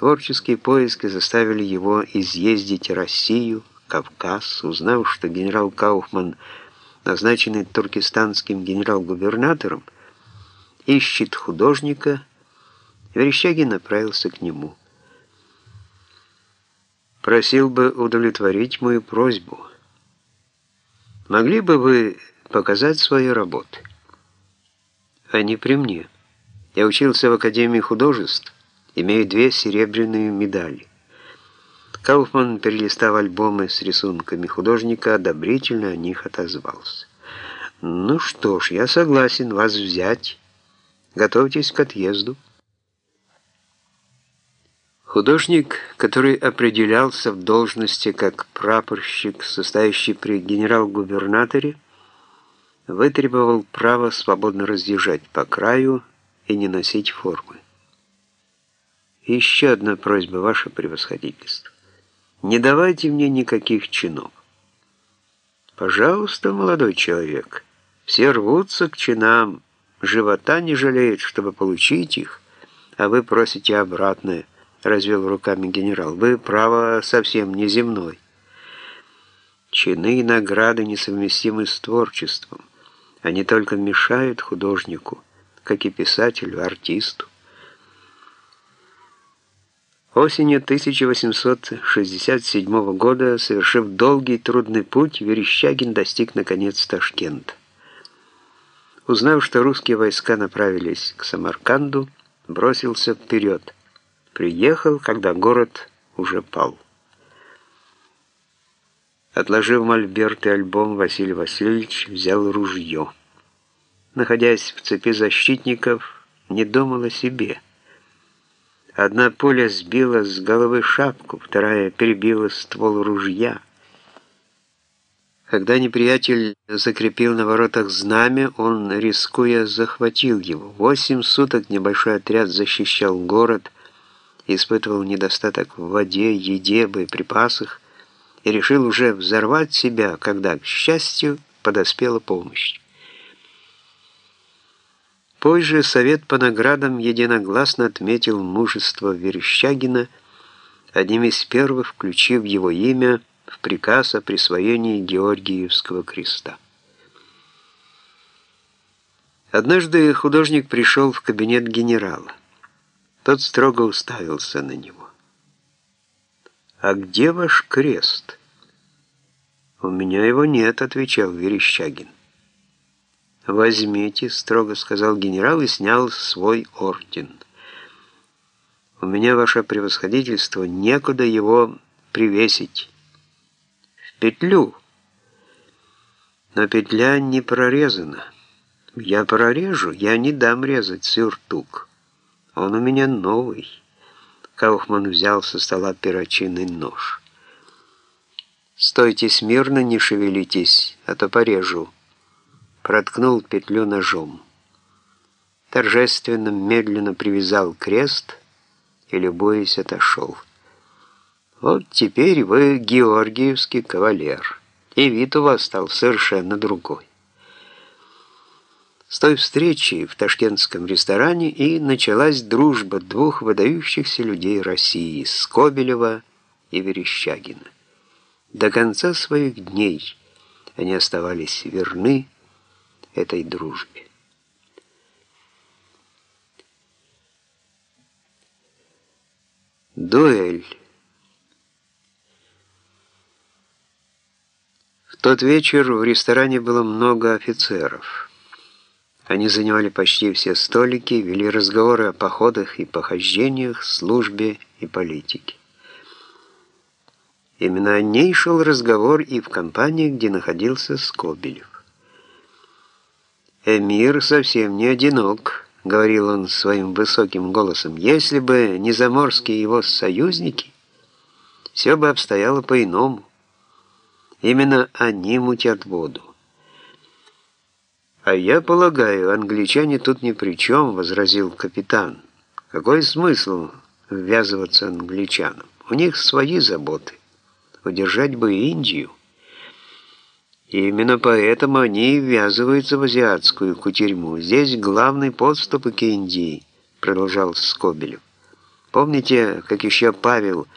Творческие поиски заставили его изъездить Россию, Кавказ, узнав, что генерал Кауфман, назначенный туркестанским генерал-губернатором, ищет художника, Верещагин направился к нему. Просил бы удовлетворить мою просьбу. Могли бы вы показать свои работы? Они при мне. Я учился в Академии художеств, имею две серебряные медали. Кауфман, перелистав альбомы с рисунками художника, одобрительно о них отозвался. «Ну что ж, я согласен вас взять. Готовьтесь к отъезду». Художник, который определялся в должности как прапорщик, состоящий при генерал-губернаторе, вытребовал право свободно разъезжать по краю и не носить формы. Еще одна просьба, ваше превосходительство. Не давайте мне никаких чинов. Пожалуйста, молодой человек, все рвутся к чинам, живота не жалеют, чтобы получить их, а вы просите обратное –— развел руками генерал. «Вы, право, совсем не земной. Чины и награды несовместимы с творчеством. Они только мешают художнику, как и писателю, артисту». Осенью 1867 года, совершив долгий трудный путь, Верещагин достиг наконец Ташкента. Узнав, что русские войска направились к Самарканду, бросился вперед – Приехал, когда город уже пал. Отложив мольберт и альбом, Василий Васильевич взял ружье. Находясь в цепи защитников, не думал о себе. Одна пуля сбила с головы шапку, вторая перебила ствол ружья. Когда неприятель закрепил на воротах знамя, он, рискуя, захватил его. Восемь суток небольшой отряд защищал город, испытывал недостаток в воде, еде, боеприпасах и решил уже взорвать себя, когда, к счастью, подоспела помощь. Позже Совет по наградам единогласно отметил мужество Верещагина, одним из первых включив его имя в приказ о присвоении Георгиевского креста. Однажды художник пришел в кабинет генерала. Тот строго уставился на него. «А где ваш крест?» «У меня его нет», — отвечал Верещагин. «Возьмите», — строго сказал генерал и снял свой орден. «У меня, ваше превосходительство, некуда его привесить. В петлю». Но петля не прорезана. Я прорежу, я не дам резать сюртук. Он у меня новый. Кауфман взял со стола перочинный нож. «Стойте смирно, не шевелитесь, а то порежу». Проткнул петлю ножом. Торжественно, медленно привязал крест и, любуясь, отошел. «Вот теперь вы георгиевский кавалер, и вид у вас стал совершенно другой». С той встречи в ташкентском ресторане и началась дружба двух выдающихся людей России – Скобелева и Верещагина. До конца своих дней они оставались верны этой дружбе. Дуэль. В тот вечер в ресторане было много офицеров – они занимали почти все столики, вели разговоры о походах и похождениях, службе и политике. Именно о ней шел разговор и в компании, где находился Скобелев. «Эмир совсем не одинок», — говорил он своим высоким голосом. «Если бы не заморские его союзники, все бы обстояло по-иному. Именно они мутят воду. «А я полагаю, англичане тут ни при чем», — возразил капитан. «Какой смысл ввязываться англичанам? У них свои заботы. Удержать бы Индию». И именно поэтому они ввязываются в азиатскую кутерьму. Здесь главный подступ к Индии, продолжал Скобелев. Помните, как еще Павел